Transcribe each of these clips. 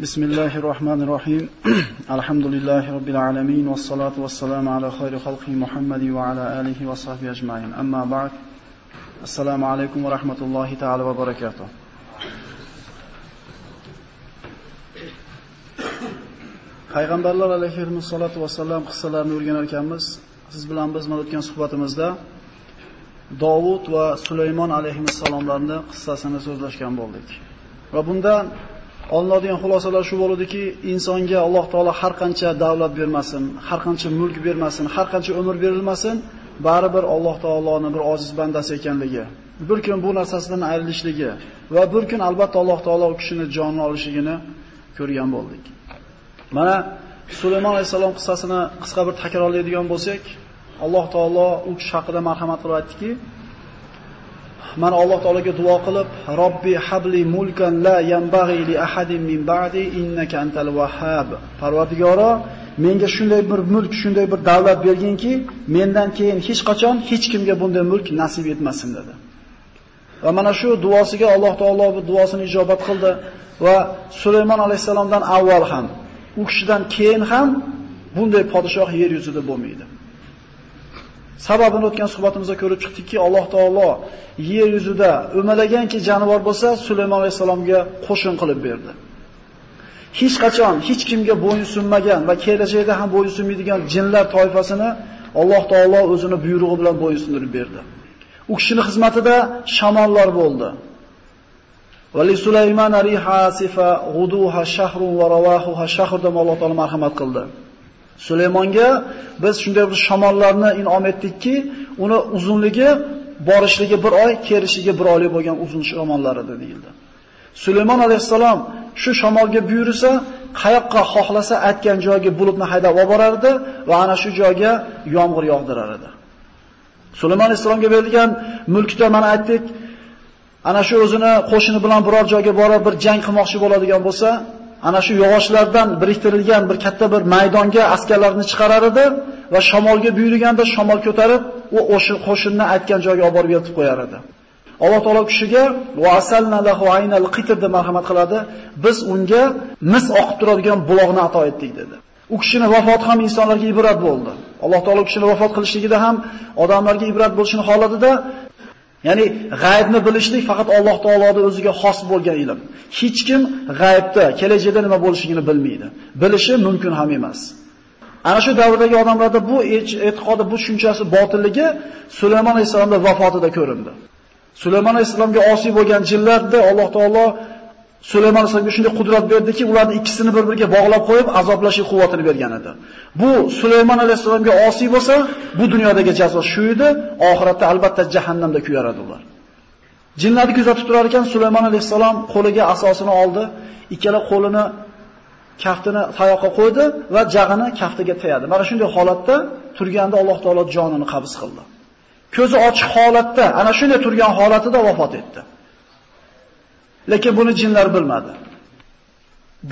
بسم الله الرحمن الرحيم الحمد لله رب العالمين والصلاة والسلام على خير خلقه محمد وعلى آله وصحبه أجمعين أما بعد السلام عليكم ورحمة الله تعالى وبركاته Payg'ambarlar alayhimussalatu vassalam qissalarini o'rganar ekanmiz. Siz bilan biz mana o'tgan suhbatimizda Davud va Sulaymon alayhimussalomlarning qissasini so'zlashgan bo'ldik. Va bundan olinadigan xulosalar shu bo'ladiki, insonga Alloh taolo har qancha davlat bermasin, har qancha mulk bermasin, har qancha umr berilmasin, baribir Alloh taoloning bir oziz bandasi ekanligi, bir kun bu narsasidan ayrilishligi va bir kun albatta Alloh taolo u kishini jonini olishligini ko'rgan bo'ldik. Mana Sulaymon alayhisalom qissasini qisqa bir takrorlaydigan bo'lsak, Alloh taolo u kishi haqida marhamat qilib aytdiki, mana Alloh taolaga duo qilib, Robbi habli mulkan la yanbaghi li ahadin min ba'di innaka antal wahhab. Parvardigoro, menga shunday bir mulk, shunday bir davlat berginki, mendan keyin hech qachon hech kimga bunday mulk nasib etmasin dedi. Va mana shu duosiga Alloh taolo bu duosini ijobat qildi va Sulaymon alayhisalomdan avval ham, u kishidan keyin ham bunday podshoh yer yuzida bo'lmaydi. Sababini o'tgan suhbatimizda ko'rib chiqdikki, Alloh taolo yer yuzida o'malaganki jonivor bo'lsa, Sulaymon alayhisalomga qo'shin qilib berdi. Hech qachon hech kimga bo'yin sunmagan va kelajakda ham bo'yin sunmaydigan jinlar toifasini Alloh taolo o'zini buyrug'i bilan bo'yin sundirib berdi. U kishining xizmatida shamollar bo'ldi. Vali Sulaymon ariha sifa g'uduha shahrun va rawahuha shahrdan Alloh taolo marhamat qildi. Sulaymonga biz shunday bir shamollarni in'om etdikki, uni uzunligi borishligi bir oy, kelishligi bir oylik bo'lgan uzun shamollar edi deyildi. Sulaymon alayhisalom shu shamolga buyursa, qayoqqa xohlasa aytgan joyga bulutni haydab olib borardi va ana shu joyga yomg'ir yog'dirar edi. Sulaymon alayhisalomga berilgan mulkda mana aytdik, ana shu o'zini qo'shini bilan biror joyga borib bir jang qilmoqchi bo'ladigan bo'lsa, ana shu yog'ochlardan biriktirilgan bir katta bir maydonga askarlarni chiqarar edi va shamolga buyurganda shamol ko'tarib, u o'sha qo'shinni aytgan joyga olib borib yetib qo'yar edi. Alloh taolo kishiga va lahu aynal qitr deb marhamat qiladi. Biz unga mis oqib turadigan buloqni ato etdik dedi. U kishining vafoti ham insonlarga ibrat bo'ldi. Alloh taolo kishini vafot qilishligida ham odamlarga ibrat bo'lishini xohladida Ya'ni g'aybni bilishlik faqat Alloh taoloning o'ziga xos bo'lgan ilm. Hech kim g'aybda kelajakda nima bo'lishligini bilmaydi. Bilishi mumkin ham emas. Ana shu davrdagi odamlarda bu e'tiqodi, bu tushunchasi botilligi Sulaymon alayhisolamning vafotida ko'rindi. Sulaymon alayhisolamga osiy bo'lgan jinlarda Alloh taolo Sulaymon alayhisolamga shunday qudrat berdiki, ularni ikkisini bir-biriga bog'lab qo'yib, azoblashi quvvatini bergan edi. Bu Sulaymon alayhisolamga osiy bo'lsa, bu dunyodagi jazo shu edi, oxiratda albatta jahannamda kuyaradi ular. Jinlarni kuzatib turar ekan, Sulaymon alayhisolam qo'liga asosini oldi, ikkala qo'lini kaftini tayoqqa qo'ydi va jag'ini kaftiga tayadi. Mana shunday holatda turganda Alloh taolo jonini qabz qildi. Ko'zi ochiq holatda, ana shunday turgan holatida vafot etdi. Lekin buni jinlar bilmadi.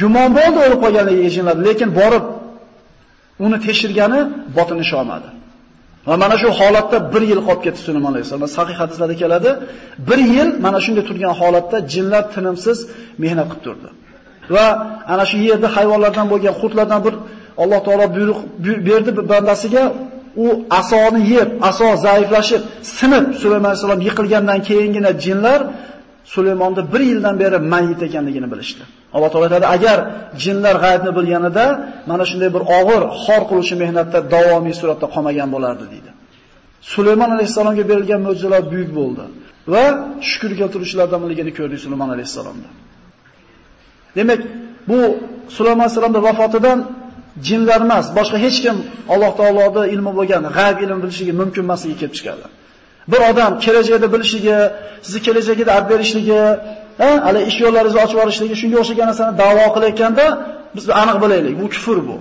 Gumon bo'ldi o'lib qolganligiga jinlar, lekin borib uni tekshirgani botin ish olmadi. Va mana shu holatda 1 yil qolib ketdi Sulaymon alayhisalom. Sahih hadislarda keladi, 1 yil mana shunday turgan holatda jinlar tinimsiz mehnat qilib turdi. Va ana shu yerda hayvonlardan bo'lgan qurtlardan bir Alloh taolo buyruq berdi bandasiga u asoni yeb, aso zaiflashib, sinib Sulaymon alayhisalom yiqilgandan keyingina jinlar Sulaymonni 1 yildan beri mayit ekanligini bilishdi. Alloh taolo aytadi, agar jinlar g'aybni bilganida mana shunday bir og'ir, xor qiluvchi mehnatda davomiy suratda qolmagan bo'lardi deydi. Sulaymon alayhisalomga berilgan mo'jizalar buyuk bo'ldi va shukr keltiruvchilardan biligini ko'rdik Sulaymon alayhisalomda. Demak, bu Sulaymon alayhisalomning vafotidan jinlar emas, boshqa hech kim Alloh taoloning ilmi bo'lgan g'ayb ilm bilishiga mumkin emasligi kelib chiqadi. Bir odam kelajakda bilishligi, sizni kelajakda olib berishligi, ha, hali ish yo'llaringizni ochib olishligi, shunga o'xshagan narsani da'vo qilayotganda biz aniq bilaylik, bu kufr bu.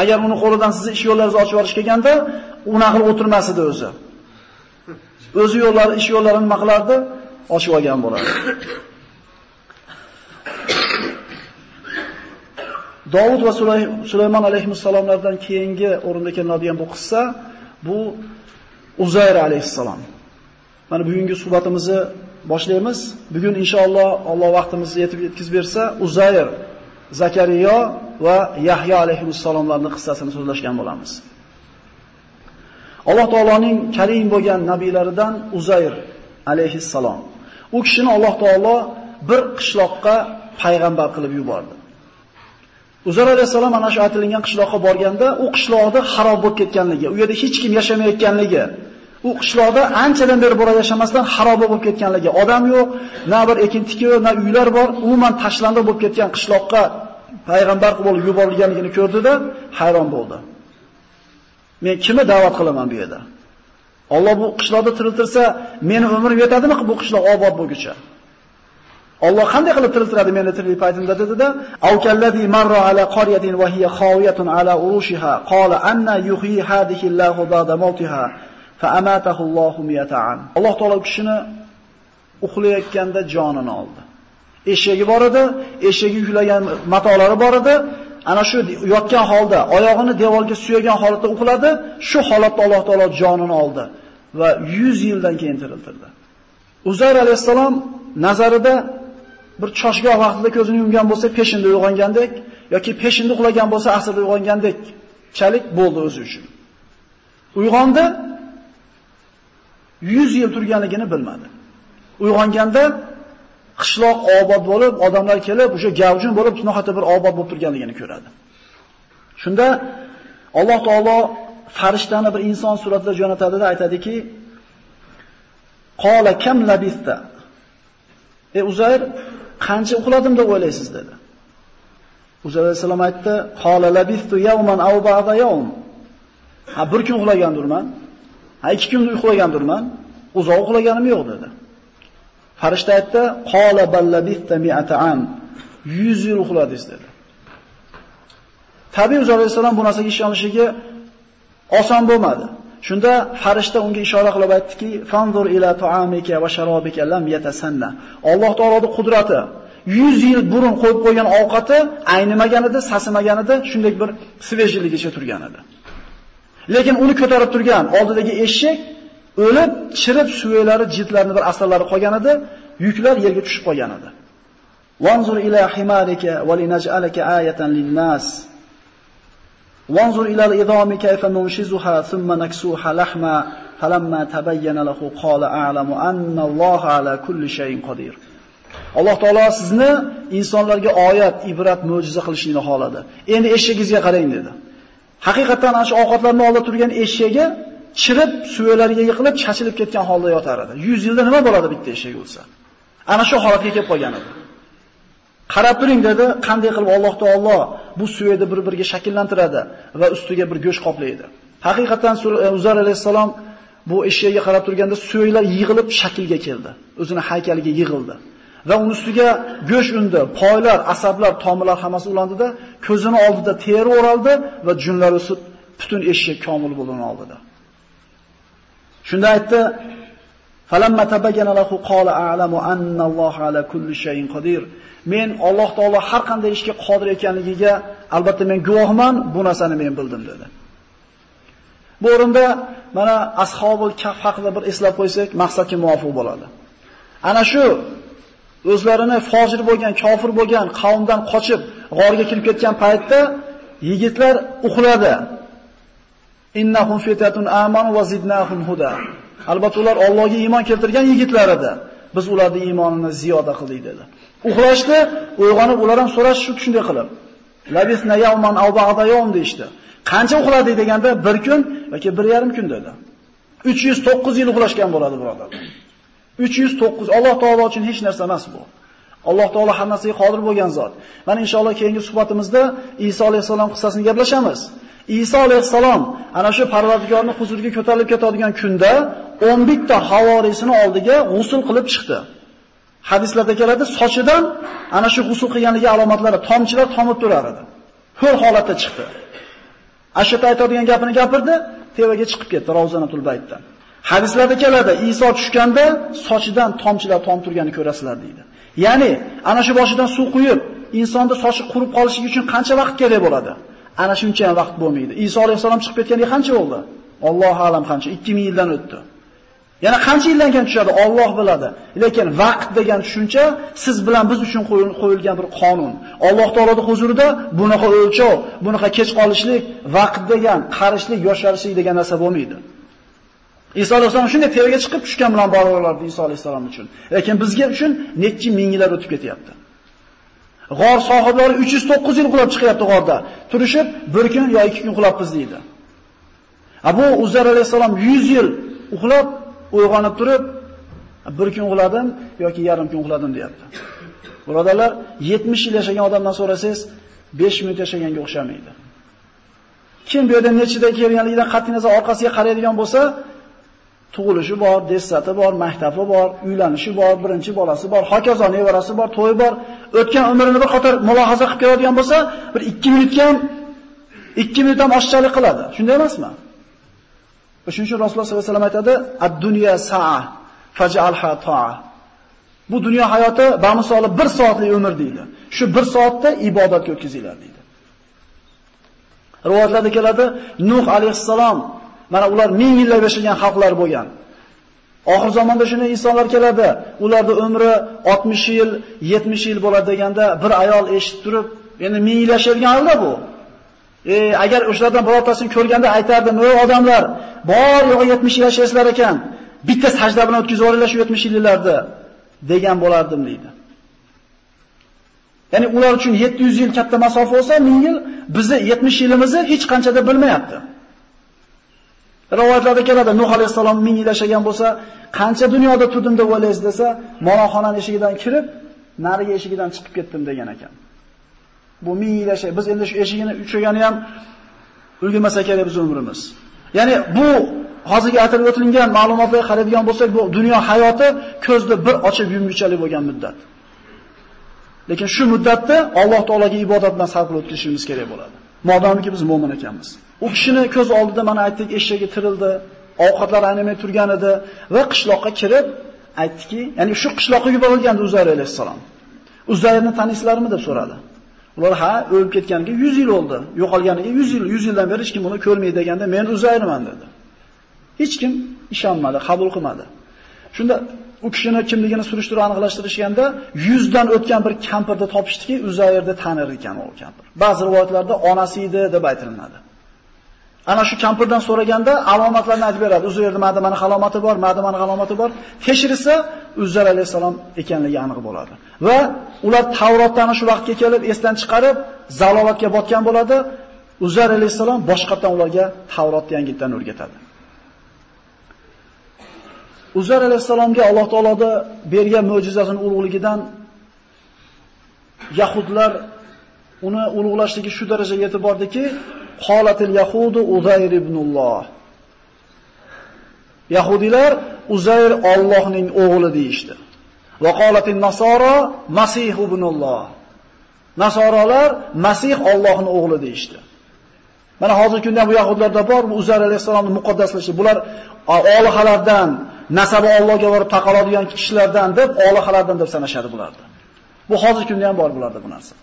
Agar uni qo'lidan sizni ish yo'llaringizni ochib olish kelganda, unaqa qilib o'tirmas edi o'zi. O'zi yo'llari, ish yo'llarini nima qilardi? Ochib olgan bo'lardi. Davud va Sulaymon alayhissalomlardan keyingi o'rinda kelinadigan bu qissa bu Uzayr alayhissalom. Mana bugungi suhbatimizni boshlaymiz. Bugun inshaalloh Alloh vaqtimizni yetib yetkazib bersa, Uzayr, Zakariyo va Yahyo alayhissalomlarning qissasini so'zlashgan bo'lamiz. Alloh taoloning karim bo'lgan nabiylaridan Uzayr alayhissalom. U kishini Alloh taolo bir qishloqqa payg'ambar qilib yubordi. Uzayr alayhissalom ana shu aytilgan qishloqqa borganda, u qishloqda xarob bo'lib ketganligi, u yerda hech kim yashamayotganligi, u qishloqda anchadan beri bora yashamasdan xaroba bo'lib ketganligi, odam yo'q, na bir ekin tikiyor, na uylar bor, umuman tashlandiq bo'lib ketgan qishloqqa payg'ambar bo'lib yuborilganligini ko'rdida hayron bo'ldi. Men kimni da'vat qilaman bu yerda? Alloh bu qishloqni tiriltirsa, meni umrim yetadimi bu qishloq obod bo'lguncha? Alloh qanday qilib tiriltiradi meni tirik paytimda dedida, "Avkallazi marra ala qaryatin wa hiya khawiyatun ala urushiha, qala anna yuhyi hadhihi Allahu ba'da mawtiha, fa amatahu Allohu miyata'an." Alloh taolo kishini uxlayotganda jonini oldi. Eshagi bor edi, eshagi yuklagan matolari bor edi. Ana shu yotgan holda, oyog'ini devorga suyagan holatda uxladi, shu holatda Alloh taolo jonini oldi va 100 yildan keyin tiriltirdi. Uzayr alayhisalom nazarida bir choshgoh vaqtida ko'zini yumgan bo'lsa peshinda uyg'ongandek yoki peshinda uxlagan bo'lsa asrda uyg'ongandek chalik bo'ldi o'zi uchun. Uyg'ondi 100 yil turganligini bilmadi. Uyg'onganda qishloq obod bo'lib, odamlar kelib, o'sha gavjun bo'lib, tunoqata bir obod bo'lib turganligini ko'radi. Shunda Alloh taolo farishtani bir inson suratida jo'natadida aytadiki: "Qola kam labista?" "E Uzayr, qancha uxladim deb o'ylaysiz dedi. Uzayr alayhisalom aytdi: "Qola labistu yawman aw ba'da yawm." Ha, bir kun uxlagandirman. Ha, ikki kun uxlagandirman. Uzoq uxlaganim yo'q dedi. Farishta aytdi: "Qala ballabista mi'ata am." 100 yil uxladingiz dedi. Tabiiy Uzayr alayhisalom bu narsaga ishonishiga oson bo'lmadi. Shunda farishta unga ishora qilib aytdiki: "Fanzur ila ta'amika va sharobika lam yatasanna." Alloh taoloning qudrati 100 yil burun qo'yib qo'ygan ovqati aynimaganida, sasimaganida shunday bir svejligicha turgan edi. Lekin uni ko'tarib turgan oldidagi eshik o'lib, chirib suvlari, jitlari bir asarlari qolgan edi, yuklar yerga tushib qolgan edi. Wanzur ila himalika va linaj'alaka ayatan linnas. Wanzur ila al-idami kayfa nunshizuha thumma naksuha lahma falamma tabayyana lahu qala a'lamu anna Alloha ala kulli shay'in qodir. Alloh taolo sizni insonlarga oyat, ibrat, mo'jiza qilishni xohladi. Endi eshigingizga qarang dedi. Haqiqatan ana shu ovqatlarni oldida turgan eshagi chirib, suvalariga yiqilib, chachilib ketgan holda yotar edi. 100 yilda nima bo'ladi bitta eshak bo'lsa? Ana shu holatga kelib qolgan edi. Qarab turing dedi, qanday qilib Alloh taolo bu suvni bir-biriga shakllantiradi va ustiga bir go'sht qoplaydi. Haqiqatan e, Uzar alayhisalom bu eshakka qarab turganda suvlar yig'ilib shaklga keldi. O'zini haykaliga yig'ildi. Va uning ustiga go'sht undi, poylar, asablar, tomirlar hammasi ulandida, ko'zini oldida teri o'raldi va junlar o'sib butun eshik komil bo'lgan oldida. Shunda aytdi: "Falamma tabayyana lahu qala a'lamu anna Alloh ala kulli shay'in qodir." Men Alloh taolo har qanday ishga qodir ekanligiga albatta men guvohman, bu narsani men bildim dedi. Bu o'rinda mana ashabul kahf haqida bir eslab qo'ysak, maqsadga muvofiq bo'ladi. Ana shu o'zlarini fojir bo'lgan, kofir bo'lgan qavmdan qochib g'orga kirib ketgan paytda yigitlar uxladi. Innahum fitatun amanu va zidnahum huda. Albatta ular Allohga iymon keltirgan yigitlar edi. Biz ularning iymonini ziyoda qildik dedi. Uxlashdi, uyg'onib ular ham so'rash shu shunday qilib. Labisna yawman aw ba'da yawm deyshti. Qancha uxladik deganda bir kun yoki bir yarim kun dedi. 309 yil uxlashgan bo'ladi birodar. 309 Alloh taolo uchun hech narsa emas bu. Alloh taolo har narsaga qodir bo'lgan zot. Mana inshaalloh keyingi suhbatimizda Iso alayhisalom qissasini gaplashamiz. Iso alayhisalom ana shu Parvardigorning huzuriga ko'tarilib ketadigan kunda 11 ta havorisini oldiga g'usul qilib chiqdi. Hadislarda keladi, sochidan ana shu g'usul qilganligi alomatlari tomchilar tomib turar edi. Ho'l holatda chiqdi. Ashata aytadigan gapini gapirdi, tevaga chiqib ketdi Ravzanatul Baytdan. Hadislarda keladi, Iso tushganda sochidan tomchilar tom turganini ko'rasizlar deydi. Ya'ni ana shu boshidan suv quyib, insonda sochi qurib qolishiga uchun qancha vaqt kerak bo'ladi? Ana shuncha vaqt bo'lmaydi. Iso alayhisalom chiqib ketganiga qancha bo'ldi? Alloh alam qancha? 2000 yildan o'tdi. Yana qancha yildan keyin tushadi, Alloh biladi. Lekin vaqt degan tushuncha siz bilan biz uchun qo'yilgan bir qonun. Alloh taoloning huzurida bunaqa o'lchov, bunaqa kech qolishlik, vaqt degan, qarishlik, yosharishlik degan narsa bo'lmaydi. Iso alayhisalom shunday terga chiqib tushgan bilan bog'liqlardi Iso alayhisalom uchun. Lekin bizga uchun necha ming yillar o'tib ketyapti. G'or sohiblari 309 yil qulab chiqyapti g'orda. Turishib, bir kun yo ikki kun qulabmiz deydi. Abu Uzar alayhisalom 100 yil uxlab uyg'onib turib, bir kun uxladim yoki yarim kun uxladim deyapti. Birodarlar, 70 yil yashagan odamdan so'rasangiz, 5 minut yashaganga o'xshamaydi. Kim bu yerda nechida kelganligidan qat'iy nazar orqasiga qaraydigan bo'lsa, tug'ilishi bor, dessati bor, maktabi bor, uylanishi bor, birinchi bolasi bor, hokazo nevarasi bor, to'yi bor. O'tgan umrini bir qator mulohaza qilib keladigan bo'lsa, bir 2 minutga ham 2 minut ham oshchalik qiladi. Shunday emasmi? Shuning uchun Rasululloh sollallohu alayhi vasallam aytadi: "Ad-dunya sa'a, faj'alha ta'a." Bu dunyo hayoti bamisoli 1 soatlik umr deydi. Shu 1 soatda ibodatga o'tkazinglar deydi. Rivoyatlarda keladi, Nuh alayhissalom mana ular ming yillab yashagan xalqlar bo'lgan. Oxir zamonda shunday insonlar keladi. Ularda umri 60 yil, 70 yil bo'ladi deganda bir ayol eshitib turib, endi ming yil yashagan holda bu. E, agar o'shalardan birortasini ko'rganda aytardim, "Ey odamlar, bor yo'g'i 70 yil yashaysizlar ekan. Bitta sajda bilan o'tkazib yuboringlar shu 70 yillarni" degan bo'lardim deydi. Ya'ni ular uchun 700 yil katta masofa bo'lsa, 1000 yil bizni 70 yilimizni hech qanchada bilmayapti. Rivoyatlarda keladi, Nuh alayhisalom 1000 yil yashagan bo'lsa, qancha dunyoda turdim deb o'ylaysiz desa, monoxonaning eshigidan kirib, nariga eshigidan chiqib ketdim degan ekan. Bu 1000 yil yashay. Biz endi shu eshigini uchragani ham ulgurmasak kerak biz umrimiz. Ya'ni bu hozirgi aytilib o'tilgan ma'lumotlarga qaraydigan bo'lsak, bu dunyo hayoti ko'zni bir ochib yumgunchalik bo'lgan muddat. Lekin shu muddatda Alloh taolaga ibodat bilan sarflab o'tkazishimiz kerak bo'ladi. Modomiki biz mu'min ekanmiz. U kishini ko'z oldida mana aytdik, eshagi tirildi, ovqatlar aynamay turgan edi va qishloqqa kirib aytdiki, ya'ni shu qishloqqa yuborilgandi Uzayr alayhisalom. Uzayrni taniysizlarmi deb so'radi. Ular ha, o'lib ketganiga 100 yil bo'ldi. Yo'qolganiga 100 yil, 100 yildan beri hech kim uni ko'rmaydi deganda men Uzayrman dedi. Hech kim ishonmadi, qabul qilmadi. Shunda u kishini kimligini surishtirib aniqlashtirishganda 100 dan o'tgan bir kampirni topishdiki, Uzayrni tanir ekan u kampir. Ba'zi rivoyatlarda onasi edi deb aytiladi. Ana shu kampirdan so'raganda alomatlarni aytib beradi. Uzayrda mana mana halomati bor, mana mana halomati bor. Tekshirsa, Uzayr alayhisalom ekanligi aniq bo'ladi. Va ular Tavrotdan shu vaqtga kelib esdan chiqarib, zalolatga botgan bo'ladi. Uzayr alayhisalom boshqatdan ularga Tavrotni yangitdan o'rgatadi. Uzayr alayhisalomga Alloh taoloda bergan mo'jizasining ulug'ligidan yahudlar uni ulug'lashligi shu darajaga yetib bordiki, qolatil yahudu Uzayr ibnulloh. Yahudilar Uzayr Allohning o'g'li deyishdi. Va qolatil nasoro Masih ibnulloh. Nasorolar Masih Allohning o'g'li deyishdi. Mana hozirgi kunda bu yahudlarda bor, bu Uzayr alayhisalomni muqaddaslashi. Bular olihalardan, nasabi Allohga borib taqaladigan kishilardan deb olihalardan deb sanashadi bularni. Bu hozirgi kunda ham bor bularda bu narsa.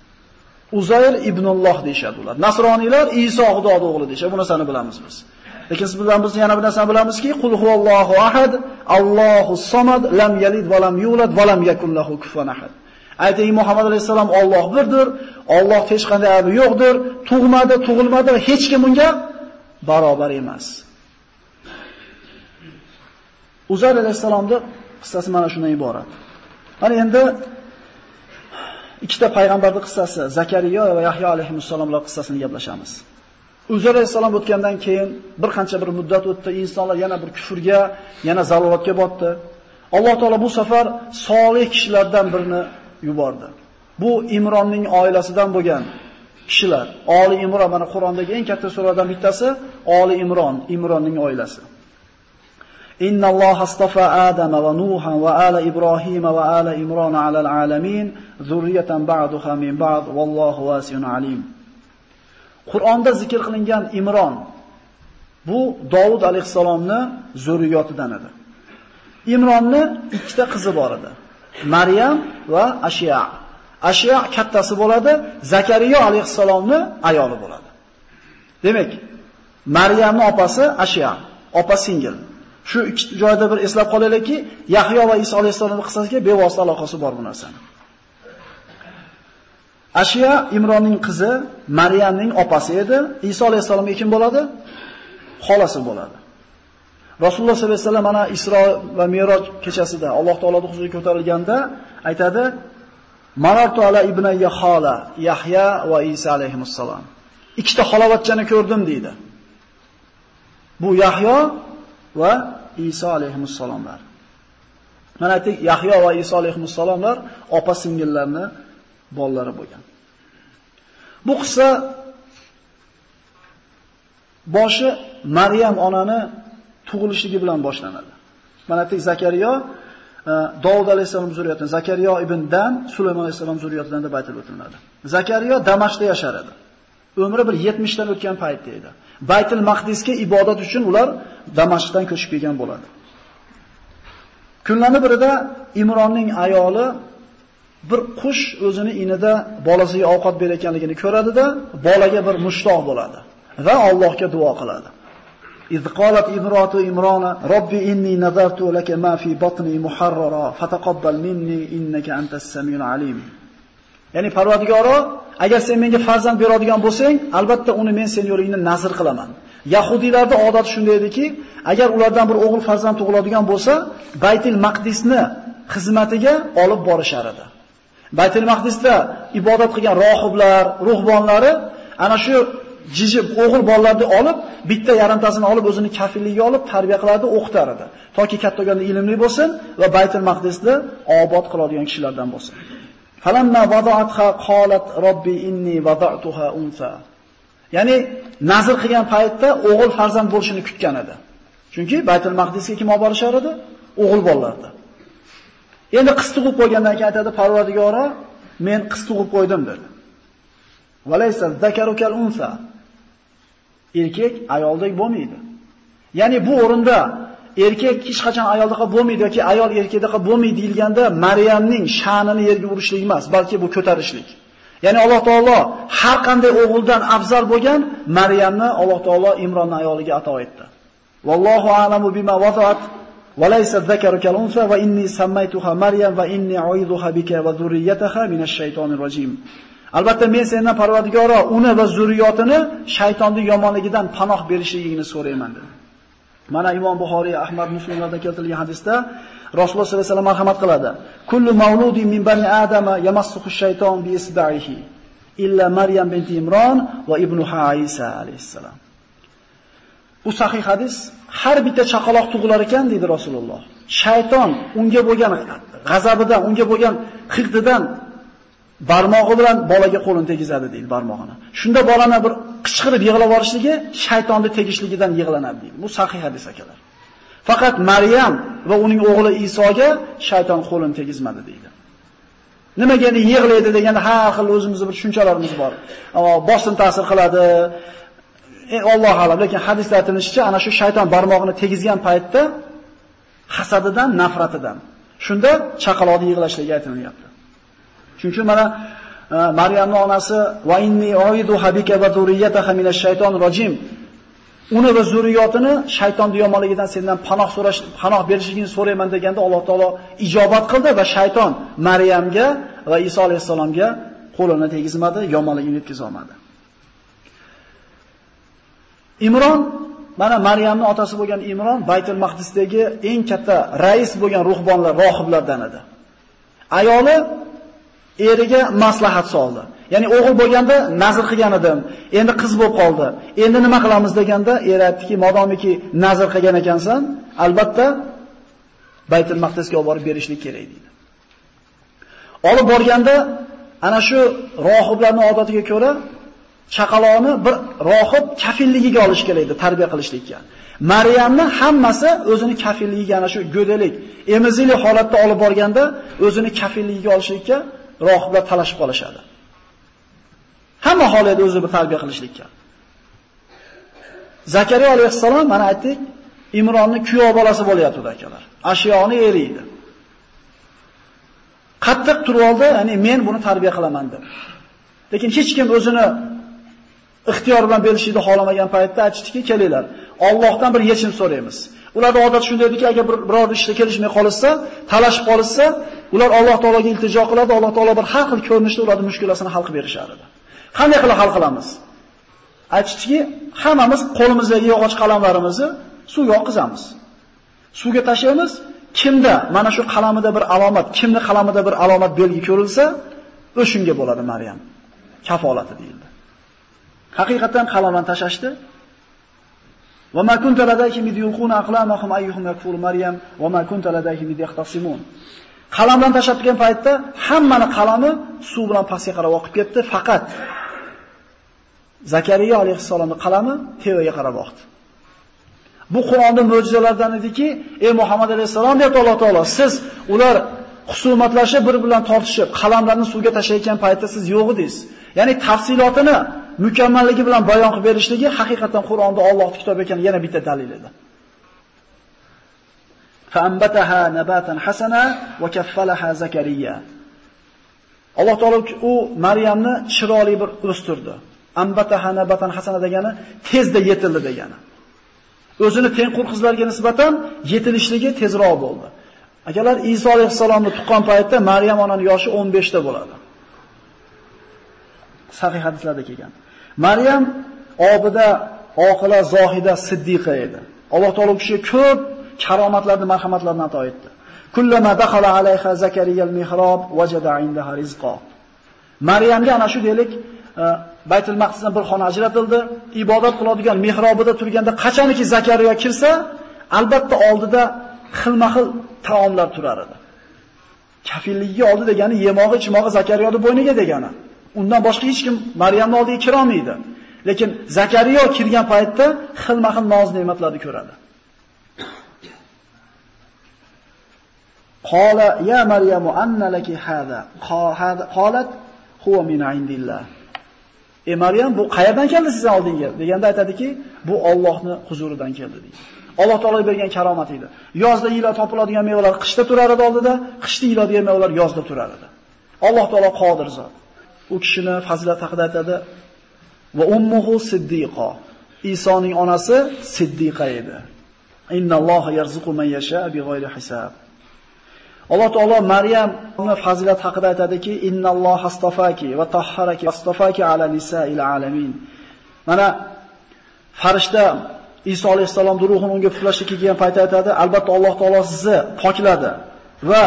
Uzayr ibnulloh deyshadi ular. Nasroniylar Iso Xudoning o'g'li deyshadi. Bu narsani bilamiz biz. Lekin siz bilan biz yana bir narsani bilamizki, qul huvallohu ahad, Allohu samad, lam yalid va lam yulad va lam yakul lahu kufuwan ahad. Ayting Muhammad alayhisalom Alloh birdir, Alloh hech qanday abi yo'qdir, tug'madi, tug'ilmadi va hech kim unga barobar emas. Uzayr alayhisalomning qissasi mana shundan iborat. Mana endi ikkita payg'ambarning qissasi, Zakariya va Yahyo alayhissalomlar qissasini gaplashamiz. Uzayr alayhissalom o'tgandan keyin bir qancha bir muddat o'tdi, insonlar yana bir kufrga, yana zalolatga botdi. Alloh taolo bu safar solih kishilardan birini yubordi. Bu Imronning oilasidan bo'lgan kishilar. Oli Imron mana Qur'ondagi eng katta suralardan bittasi Oli Imron, Imronning oilasi. Inna الله astafa آدم ونوحا Nuha إبراهيم ala إمران على ala ذرية ala alamin zurriyatan ba'duha min ba'd wasi'un alim. Qur'onda zikr qilingan Imron bu Davud alayhisalomni zurriyotidan edi. Imronni ikkita qizi bor edi. Maryam va Ashiya. Ashiya kattasi bo'ladi, Zakariya alayhisalomni ayoli bo'ladi. Demak, Maryamning opasi Ashiya, opa singil. Shu ikki joyda bir eslab qolaylikki, Yahyo va Iso alayhisolamning qissasiga bevosita aloqasi bor bu narsani. Ashiya Imronning qizi, Maryamning opasi edi. Iso alayhisolamga kim bo'ladi? Xolasi bo'ladi. Rasululloh sollallohu alayhi vasallam mana Isro va Miroj kechasida Alloh taoloning huzuriga ko'tarilganda aytadi: "Marartu ala ibnayya xola Yahya va Isa alayhimussalom." Ikkita xolovatchani ko'rdim deydi. Bu Yahyo va Iso alayhimussalomlar. Mana aytdik, Yahyo va Iso alayhimussalomlar opa singillarni bolalari bo'lgan. Bu qissa boshi Maryam onani tug'ilishligi bilan boshlanadi. Mana aytdik Zakariyo e, Davud alayhisalom zurriyatidan, Zakariyo ibn Dan, Sulaymon alayhisalom zurriyatidan deb aytilib o'tiladi. Zakariyo Damashqda yashar edi. Umri bir 70 dan o'tgan paytda edi. Baytul Maqdisga ibodat uchun ular Damashqdan ko'chib kelgan bo'ladi. Kunlarning birida Imronning ayoli bir qush o'zini inida bolasiga ovqat berayotganligini ko'radida, bolaga bir mushtoq bo'ladi va Allohga duo qiladi. إذ قالت إمرات إمران ربي إني نذرت لك ما في بطني محررا فتقبل مني إنك أنت السميع العليم Ya'ni Parvardigoro, agar sen menga farzand beradigan bo'lsang, albatta uni men sen yo'lingni nazr qilaman. Yahudiylarda odat shunday ediki, agar ulardan bir o'g'il farzand tug'iladigan bo'lsa, Baytul Maqdisni xizmatiga olib borishar edi. Baytul Maqdisda ibodat qilgan rohiblar, ruhbonlari ana shu jiji o'g'il bolalarni olib, bitta yarimtasini olib o'zini kafilligiga olib tarbiya qiladi, o'qitar edi. Toki katta bo'lganda ilmli bo'lsin va Baytul Maqdisni obod qiladigan kishilardan bo'lsin. Falamma vada'atha qalat robbi inni vada'tuha unsa. Ya'ni nazr qilgan paytda o'g'il farzand bo'lishini kutgan edi. Chunki Baytul Maqdisga kim olib borishar edi? O'g'il bolalarni. Endi qiz tug'ib qo'ygandan keyin aytadi Parvardigora, men qiz tug'ib qo'ydim dedi. Valaysa zakarukal unsa. Erkak ayoldek bo'lmaydi. Ya'ni bu o'rinda erkak hech qachon ayoldaqa bo'lmaydi yoki ayol erkakdaqa bo'lmaydi deyilganda Maryamning sha'nini yerga urishlik emas, balki bu ko'tarishlik. Ya'ni Alloh taolo har qanday o'g'ildan afzal bo'lgan Maryamni Alloh taolo Imronning ayoliga ato etdi. Vallohu a'lamu bima wada'at va laysa zakaru kal unsa va inni sammaytuha Maryam va inni u'iduha bika va zurriyataha minash shaytonir rojim. Albatta men sendan Parvardigoro uni va zurriyotini shaytonning yomonligidan panoh berishligingni so'rayman dedi. Mana Imom Buxoriy, Ahmad Muslimlardan keltirilgan hadisda Rasululloh sollallohu alayhi vasallam marhamat qiladi. Kullu mauludi min bani adama yamassuhu shayton bi isba'ihi illa Maryam binti Imron va ibnuha Haisa alayhissalom. Bu sahih hadis har bitta chaqaloq tug'ilar ekan dedi Rasululloh. Shayton unga bo'lgan g'azabidan, unga bo'lgan xiqdidan barmog'i bilan bolaga qo'lini tegizadi deydi barmog'ini. Shunda bolani bir qichqirib yig'lab yuborishligi shaytonni tegishligidan yig'lanadi deydi. Bu sahih hadis akalar. Faqat Maryam va uning o'g'li Isoga shayton qo'lini tegizmadi deydi. Nimaga yig'laydi deganda har xil o'zimizning bir tushunchalarimiz bor. Ammo Bosim ta'sir qiladi. E, Alloh alam, lekin hadisda aytilishicha, ana shu shayton barmog'ini tegizgan paytda hasadidan, nafratidan. Shunda chaqaloqni yig'lashligi aytilyapti. Chunki mana e, Maryamning onasi va inni oidu habika va zurriyataha minash shaytonir rojim uni va zurriyatini shayton yomonligidan sendan panoh so'rash, panoh berishingni so'rayman deganda Alloh taolo ijobat qildi va shayton Maryamga va Iso alayhisalomga qo'lini tegizmadi, yomonligini yetkiza olmadi. Imron mana Maryamning otasi bo'lgan Imron Baytul Maqdisdagi eng katta rais bo'lgan ruhbonlar, rohiblardan edi. Ayoli eriga maslahat soldi. Ya'ni o'g'il bo'lganda nazr qilgan edim, endi qiz bo'lib qoldi. Endi nima qilamiz deganda er aytdiki, modomiki nazr qilgan ekansan, albatta Baytul Maqdisga olib borib berishlik kerak dedi. Olib borganda ana shu rohiblarning odatiga ko'ra chaqaloqni bir rohib kafilligiga olish kerak edi, tarbiya qilishlikka. Maryamni hammasi o'zini kafilligiga ana shu go'dalik, emizikli holatda olib borganda o'zini kafilligiga olishlikka rohiblar talashib qolishadi. Hamma holatda o'zi bir tarbiya qilishlikka. Zakariya alayhissalom mana aytdik, Imronning kuyov bolasi bo'layapti akalar. Ashiyoni eri edi. Qattiq turib oldi, ya'ni men buni tarbiya qilaman deb. Lekin hech kim o'zini ixtiyor bilan berishni xohlamagan paytda aytishdiki, kelinglar, Allohdan bir yechim so'raymiz. Ularda odat shunday ediki, agar biror ishda kelishmay qolsa, talashib qolsa, ular Alloh taologa iltijo qiladi, Alloh taolo bir har xil ko'rinishda ularning mushkulasini hal qilib berishar edi. Qanday qilib hal qilamiz? Aytishdiki, hammamiz qo'limizdagi yog'och qalamlarimizni suvga oqizamiz. Suvga tashlaymiz, kimda mana shu qalamida bir alomat, kimni qalamida bir alomat belgi ko'rilsa, o'shunga bo'ladi Maryam. Kafolati deyildi. Haqiqatan qalamlarni tashashdi. وما كنت لديهم إذ يلقون أقلامهم أيهم يكفر مريم وما كنت لديهم إذ يختصمون. Qalamdan tashlab turgan paytda hammani qalami suv bilan pastga qarab oqib ketdi, faqat Zakariya alayhissalomni qalami tevaga qarab oqdi. Bu qur'onni mo'jizalaridan ediki, ey Muhammad alayhissalom deyapti Alloh taolo, siz ular husumatlashib bir bilan tortishib, qalamlarni suvga tashlayotgan paytda siz yo'q edingiz. Ya'ni tafsilotini mukammalligi bilan bayon qilib berishligi haqiqatan Qur'onda Allohning kitobi ekan yana bitta dalil edi. Fa'ambataha nabatan hasana va kaffalaha Zakariya. Alloh taolo u Maryamni chiroyli bir o'stirdi. Ambataha nabatan hasana degani tezda yetildi degani. O'zini tengqur qizlarga nisbatan yetilishligi tezroq bo'ldi. Akalar Iso alayhissalomni tuqqan paytda Maryam onaning yoshi 15 ta bo'ladi. Sahih hadislarda kelgan. Maryam obida, oqila, zohida, siddiqa edi. Alloh taolo kishi ko'p karomatlarni, marhamatlarni ato etdi. Kullama dakhala alayha Zakariya al-mihrab wajada indaha rizqa. Maryamga ana shu deylik, e, Baytul Maqdisdan bir xona ajratildi. Ibodat qiladigan mihrobida turganda qachoniki Zakariya kirsa, albatta oldida xilma-xil taomlar turar edi. Kafilligiga oldi degani yemog'i, ichmog'i Zakariyoni bo'yniga degani. Undan boshqa hech kim Maryamning oldiga kira olmaydi. Lekin Zakariyo kirgan paytda xilma-xil noz ne'matlarni ko'radi. Qala ya Maryamu anna laki hada? Qalat huwa min indillah. E Maryam, bu qayerdan keldi sizning oldingizga? deganda aytadiki, bu Allohning huzuridan keldi deydi. Alloh taolay bergan karomat edi. Yozda yila topiladigan mevalar qishda turar edi oldida, qishda yiladigan mevalar yozda turar edi. Alloh taolo qodir zot. U kishini fazilat haqida aytadi. Va ummuhu siddiqo. Isoning onasi siddiqa edi. Innalloha yarzuqu man yasha bighayri hisab. Alloh taolo Maryamni fazilat haqida aytadiki, innalloha astafaki va tahharaki astafaki ala nisa'il alamin. Mana farishta Iso alayhisalom ruhini unga puflashga kelgan paytda aytadi, albatta Alloh taolo sizni pokladi va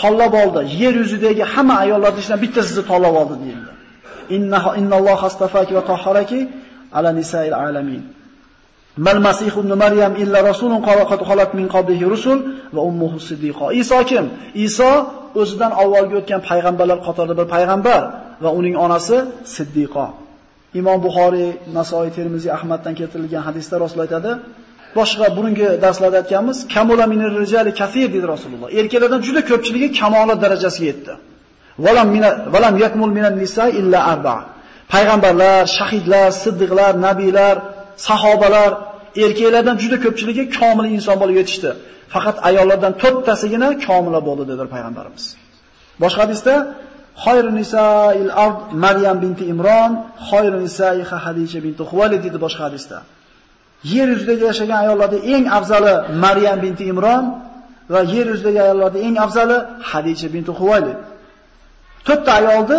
tanlab oldi. Yer yuzidagi hamma ayollar ichidan bitta sizni tanlab oldi deyildi. Inna innalloha astafaki va tahharaki ala nisa'il alamin. Mal Masih ibn Maryam illa rasulun qad xolat min qablihi rusul va ummuhu siddiqa. Iso kim? Iso o'zidan avvalgi o'tgan payg'ambarlar qatorida bir payg'ambar va uning onasi siddiqo. Imom Buxoriy, Nasoiy, Termiziy, Ahmaddan keltirilgan hadisda Rasul aytadi, boshqa burungi darslarda aytganmiz, kamola minir rijali kaseer dedi Rasululloh. Erkaklardan juda ko'pchiligi kamolat darajasiga yetdi. Valam mina valam yakmul minan nisa illa arba. Payg'ambarlar, shahidlar, siddiqlar, nabiylar, sahobalar, erkaklardan juda ko'pchiligi komil inson bo'lib yetishdi. Faqat ayollardan to'rttasigina komila bo'ldi dedilar payg'ambarimiz. Boshqa hadisda Xayrun nisa'il ard Maryam binti Imron, xayrun nisa'iha Hadija binti Xuvaylid dedi boshqa hadisda. Yer yuzidagi yashagan ayollarda eng afzali Maryam binti Imron va yer yuzidagi ayollarda eng afzali Hadija binti Huvaylid. To'rtta ayolni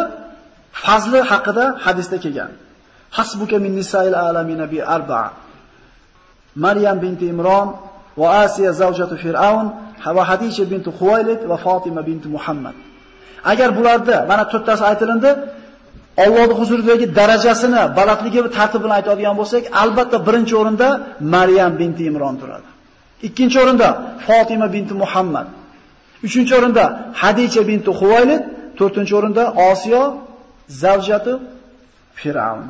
fazli haqida hadisda kelgan. Hasbuka min nisa'il alamina bi arba'a. Maryam binti Imron va Asiya zawjatu Fir'aun va Hadija binti Huvaylid va Fatima binti Muhammad. Agar bularda mana to'rttasi aytilindi, Allohning huzuridagi darajasini, balandligi va tartibini aytadigan bo'lsak, albatta birinchi o'rinda Maryam binti Imron turadi. Ikkinchi o'rinda Fatima binti Muhammad. Uchinchi o'rinda Hadija binti Huvaylid, to'rtinchi o'rinda Osiyo zavjati Fir'avn.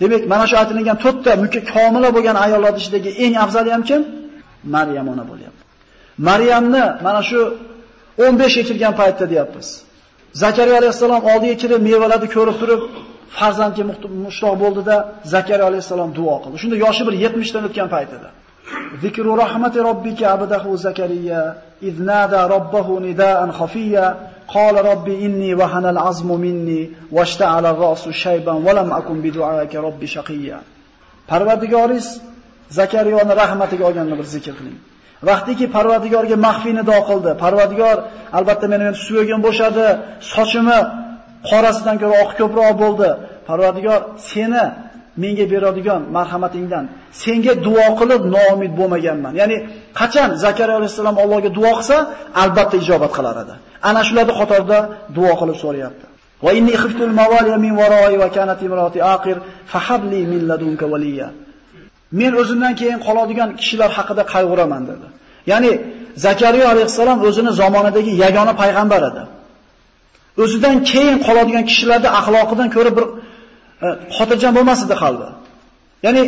Demak, mana shu aytilgan to'rtta mukammal bo'lgan ayollar ichidagi eng afzali ham kim? Maryam ona bo'lyapti. Maryamni mana shu 15 ga kirgan paytda deyapmiz. Zakariya alayhissalom oldiga kirib mevalarni ko'rib turib, farzandga mushtoq bo'ldida Zakariya alayhissalom duo qildi. Shunda yoshi bir 70 dan o'tgan paytida. Zikru rahmati robbika abdahu Zakariya iznada robbahu nidaan khafiya qala robbi inni wahana al-azmu minni washta'ala ra'su shayban wa lam akun bi du'aika robbi shaqiya. Parvardigoringiz Zakariyoni rahmatiga olganini bir zikr qiling. Vaqtiki Parvardigorga maxfiy nido qildi. Parvardigor albatta meni endi suyagim bo'shadi, sochimi qorasidan ko'ra oq ko'proq bo'ldi. Parvardigor seni menga beradigan marhamatingdan senga duo qilib noumid bo'lmaganman. Ya'ni qachon Zakariya alayhisalom Allohga duo qilsa, albatta ijobat qilar edi. Ana shularni qatorida duo qilib so'rayapti. Va inni khiftul mawaliya min waroi va kanat imrati aqir fahabli min ladunka waliya. Men o'zimdan keyin qoladigan kishilar haqida qayg'uraman dedi. Ya'ni Zakariya alayhissalom o'zini zamonidagi yagona payg'ambar edi. O'zidan keyin qoladigan kishilarda axloqidan ko'ra bir e, xotirjam bo'lmas edi qalbi. Ya'ni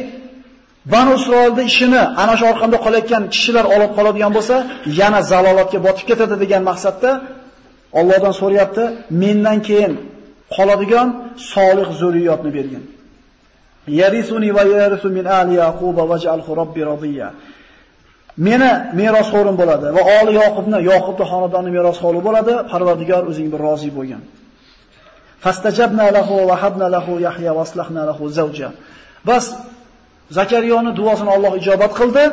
Banu Isroilda ishini ana shu orqamda qolayotgan kishilar olib qoladigan bo'lsa, yana zalolatga botib ketadi degan maqsadda Allohdan so'rayapti, mendan keyin qoladigan solih zurriyatni bergin. Yarisuni va yarisu min ali Yaquba vaj'alhu robbi radiya. Meni merosxo'rim bo'ladi va oli Yoqubni, Yoqubni xonadoni merosxo'ri bo'ladi. Parvardigor o'zing bir rozi bo'lgin. Fastajabna lahu va habna lahu Yahya va aslahna lahu zawja. Bas Zakariyoni duosini Alloh ijobat qildi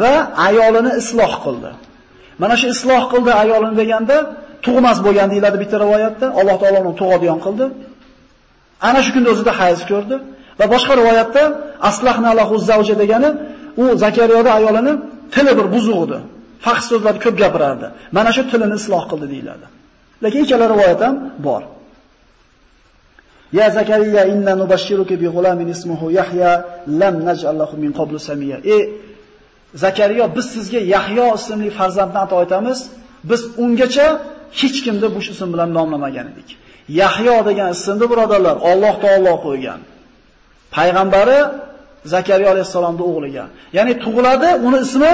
va ayolini isloh qildi. Mana shu isloh qildi ayolini deganda tug'mas bo'lgan deyiladi bitta rivoyatda. Alloh taolo uni tug'adigan qildi. Ana shu kunda o'zida hayz ko'rdi va boshqa rivoyatda aslahna lahu zawja degani u Zakariyoda ayolini tili bir buzuq edi. Fahs so'zlarni ko'p gapirardi. Mana shu tilini isloq qildi deyiladi. Lekin ikkala rivoyat ham bor. Ya Zakariya inna nubashshiruka bi g'ulamin ismuhu Yahya lam naj'al lahu min qablu samiya. E Zakariyo biz sizga Yahyo ismli farzandni ato etamiz. Biz ungacha hech kimni bu ism bilan nomlamagan edik. Yahyo degan ismni birodarlar Alloh taolo qo'ygan. Payg'ambari Zakariya alayhisolamning o'g'liga. Ya'ni tug'iladi, uni ismi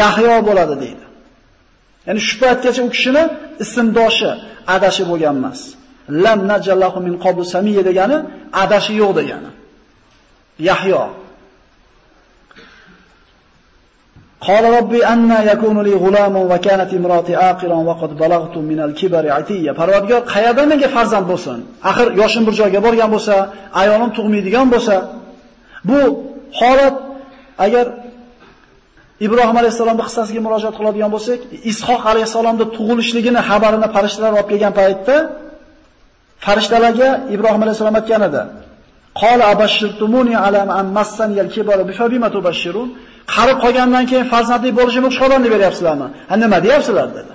Yahyo bo'ladi deydi. Ya'ni shu paytgacha u kishini ismdoshi adashi bo'lgan emas. Lam najallahu min qabl samiy degani adashi yo'q degani. Yahyo. قال ربي أن يكون لي غلام وكانت امراتي آقرا وقد بلغت من الكبر عتيا Parvardigor qayerdan menga farzand bo'lsin? Axir yoshim bir joyga borgan bo'lsa, ayolim tug'maydigan bo'lsa, bu holat agar Ibrohim alayhisolamning qissasiga murojaat qiladigan bo'lsak, Ishoq alayhisolamning tug'ilishligini xabarini farishtalar olib kelgan paytda farishtalarga Ibrohim alayhisolam aytgan edi. Qala abashirtumuni ala an massani al-kibaru bi fabima tubashirun? Qarib qolgandan keyin farzandli bo'lishim uchun xabarni beryapsizlarmi? Ha nima deyapsizlar dedi.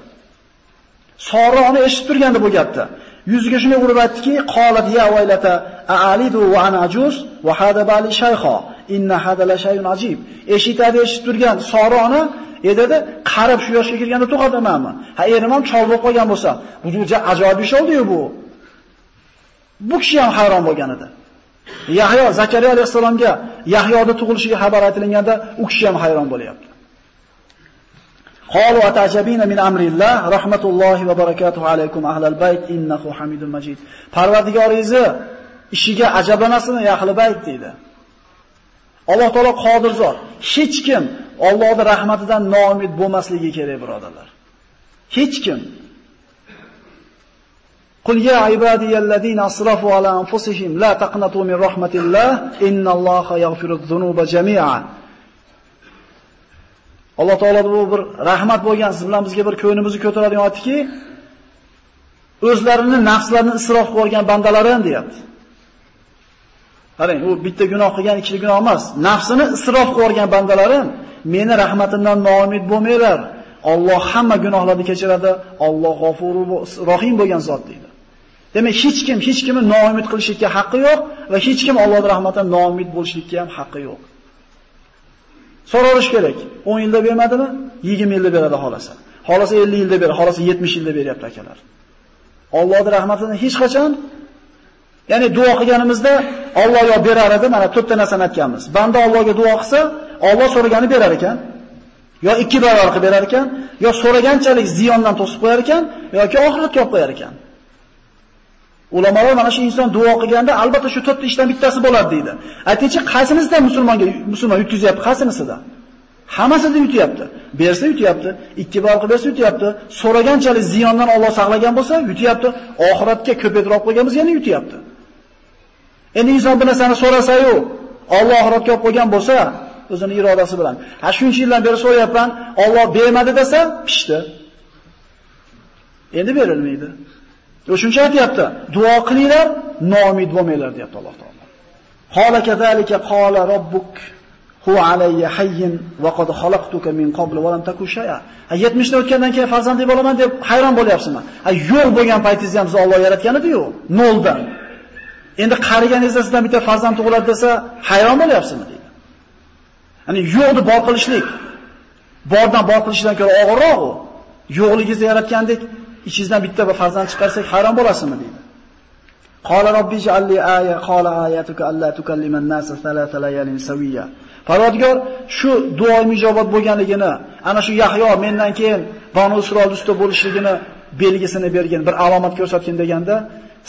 Sora uni eshitib turgandi bu gapni. Yuziga shunday urib aytdiki, qolat ya vaylata aalidu va ana ajuz va hada bali shayxo. Inna hada la shay'un ajib. Eshitadi eshitib turgan Sora ona e dedi, qarib shu yoshga kirganda tug'adimanmi? Ha erim ham chol bo'lib qolgan bo'lsa, bu juda ajoyib ish oldi-yu bu. Bu kishi ham hayron bo'lgan edi. Yahyo Zakariya alayhisalomga Yahyoda tug'ilishiga xabar aytilganda u kishi ham hayron bo'lyapti. Qalu atajabina min amrillah rahmatullohi va barakatuhu alaykum ahlal bayt innahu hamidul majid. Parvardigoringizni ishiga ajabanasini ahli bayt deydi. Alloh taolo qodir zot. Hech kim Allohning rahmatidan noumid bo'lmasligi kerak, birodarlar. Hech kim قل يا عبادي الذين أسرفوا على أنفسهم لا تقنطوا من رحمة الله إن الله يغفر الذنوب جميعا Alloh taolo bu bir rahmat bo'lgan siz bilan bizga bir ko'nglimizni ko'taradigan aytdiki, o'zlarini nafslarini isrof qilib olgan bandalarim deyapti. Qarang, u bitta gunoh qilgan, ikkita gunoh emas. Nafsini isrof qilib olgan bandalarim meni rahmatimdan noumid bo'lmanglar. Alloh hamma gunohlarni kechiradi. Alloh g'ofurur rohim bo'lgan zot deydi. Demak, hech kim hech kimni noumid qilishga haqqi yo'q va hech kim Allohning rahmatidan noumid bo'lishlikka ham haqqi yo'q. So'ralish kerak. 10 yilda bermadimi? 20 yilda beradi xolasa. Xolasa 50 yilda beradi, xolasa 70 yilda beryapti akalar. Allohning rahmatidan hech qachon ya'ni duo qilganimizda Alloh yo berar edi, mana to'rtta narsani aytganmiz. Banda Allohga duo qilsa, Alloh so'ragani berar ekan. Yo ikki barobar qilib berar ekan, yo so'raganchalik ziyondan to'sib qo'yar ekan, yoki oxiratga olib qo'yar ekan. Ulamolar mana shu inson duo qilganda albatta shu to'rtta ishdan bittasi bo'ladi deydi. Aytingchi, qaysinisida musulmonga musulmon yutkazyapti, qaysinisida? Hammasida yutyapti. Bersa yutyapti, ikki bor qilib bersa yutyapti, so'raganchalik ziyondan Alloh saqlagan bo'lsa yutyapti, oxiratga ko'paytirib qo'ygan bo'lsa yana yutyapti. Endi inson bir narsani so'rasa-yu, Alloh oxiratga olib qo'ygan bo'lsa, o'zini irodasi bilan. Ha shuncha yildan beri so'rayapman, Alloh bermadi desa, pishdi. Endi berilmaydi. O'shuncha aytayapti, duo qilinglar, noumid bo'lmanglar, deyapti Alloh taolo. Qola kazalika qola robbuk huwa alayya hayyin va qad khalaqtuka min qabl va lam takun shay'a. 70 dan o'tgandan keyin farzandli bo'laman deb hayron bo'lyapsizmi? Ha yo'q bo'lgan paytingizda ham sizni Alloh yaratgan edi-yu, noldan. Endi qariganingizda sizdan bitta farzand tug'iladi desa, hayron bo'lyapsizmi deydi. Ya'ni yo'qni bor qilishlik bordan bor qilishdan ko'ra og'irroq u. Yo'qligingizni yaratgandek ichingizdan bitta bir farzand chiqarsak hayron bo'lasizmi deydi. Qala robbi ja'alli aya qala ayatuka alla tukalliman nasa thalatha layalin sawiya. Parvardigor shu duoim ijobat bo'lganligini, ana shu Yahyo mendan keyin Banu Isroil ustida bo'lishligini belgisini bergan, bir alomat ko'rsatgan deganda,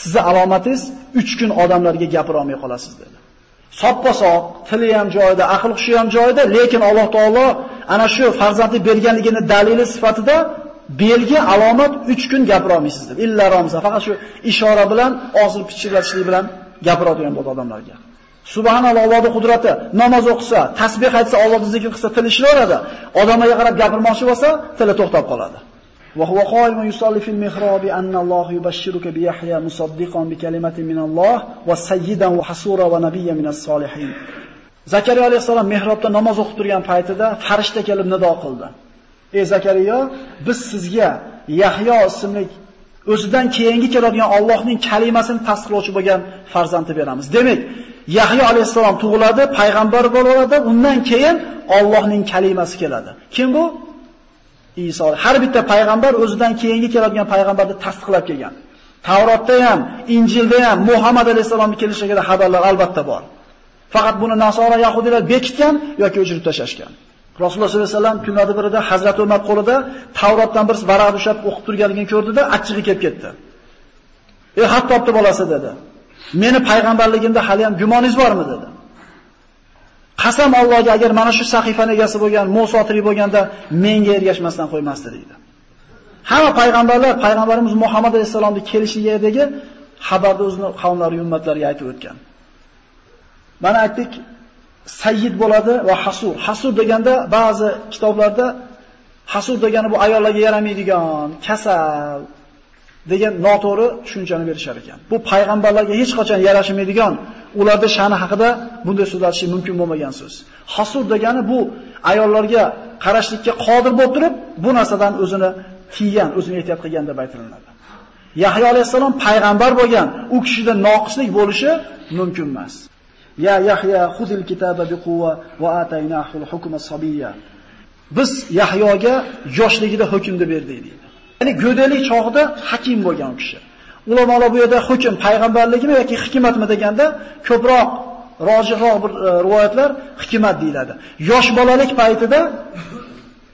sizni alomatingiz 3 kun odamlarga gapira olmay qolasiz dedi. Soppa-soq, tili ham joyida, aql hushi ham joyida, lekin Alloh taolo ana shu farzandni berganligini dalili sifatida belgi alomat 3 kun gapira olmaysiz deb. Illa ramza, faqat shu ishora bilan, og'zini pichirlatishlik bilan gapiradigan bo'ldi odamlarga. Subhanalloh Allohning qudrati. Namoz o'qisa, tasbih aytsa, Allohni zikr qilsa, tili ishlayveradi. Odamlarga qarab gapirmoqchi bo'lsa, tili to'xtab qoladi. Wa huwa qoim yusalli fil mihrobi anna Alloh yubashshiruka bi Yahya musaddiqan bi kalimatin min Alloh va sayyidan va hasura va nabiyyan minas solihin. Zakariya alayhisalom mihrobda namoz o'qib turgan paytida farishta kelib nido qildi. Ey Zakariyo, biz sizga Yahyo ismli o'zidan keyingi keladigan Allohning kalimasini tasdiqlovchi bo'lgan farzandni beramiz. Demak, Yahyo alayhisalom tug'iladi, payg'ambar bo'ladi, undan keyin Allohning kalimasi keladi. Kim bu? Iso. Har bitta payg'ambar o'zidan keyingi keladigan payg'ambarni tasdiqlab kelgan. Tavrotda ham, Injilda ham Muhammad alayhisalomning kelishiga xabarlar albatta bor. Faqat buni Nasora Yahudiylar bekitgan yoki o'chirib tashlashgan. Rasululloh sollallohu alayhi vasallam kunlarda birida Hazrat Umar qo'lida Tavrotdan bir varaq ushlab o'qib turganligini ko'rdida, achchig'i kelib ketdi. "Ey Hattobni bolasi" dedi. "Meni payg'ambarligimda hali ham gumoningiz bormi?" dedi. Qasam Allohga agar mana shu sahifani egasi bo'lgan Musa tirik bo'lganda menga ergashmasdan qo'ymasdi dedi. Hamma payg'ambarlar payg'ambarimiz Muhammad alayhisalomning kelishigidagi xabarni o'zini qavmlari ummatlariga aytib o'tgan. Mana aytdik, sayyid bo'ladi va hasur. Hasur deganda ba'zi kitoblarda hasur degani bu ayollarga yaramaydigan, kasal degan noto'g'ri tushunchani berishar ekan. Bu payg'ambarlarga hech qachon yarashmaydigan, ularda sha'ni haqida bunday so'zlatish mumkin bo'lmagan so'z. Hasur degani bu ayollarga qarashlikka qodir bo'lib turib, bu narsadan o'zini tiygan, o'zini ehtiyot qilgan deb aytiladi. Yahyo alayhisalom payg'ambar bo'lgan, u kishida noqislik bo'lishi mumkin emas. Ya Yahya xudil kitaba biquwa va ataynahu al-hukma sabiyya. Biz Yahyoga yoshligida hukmni berdik deydi. Ya'ni go'dalik chog'ida hakim bo'lgan kishi. Ulamolar bu yerda hukm payg'ambarligimi yoki hikmatmi deganda ko'proq rojihroq bir e, rivoyatlar hikmat deyiladi. Yosh bolalik paytida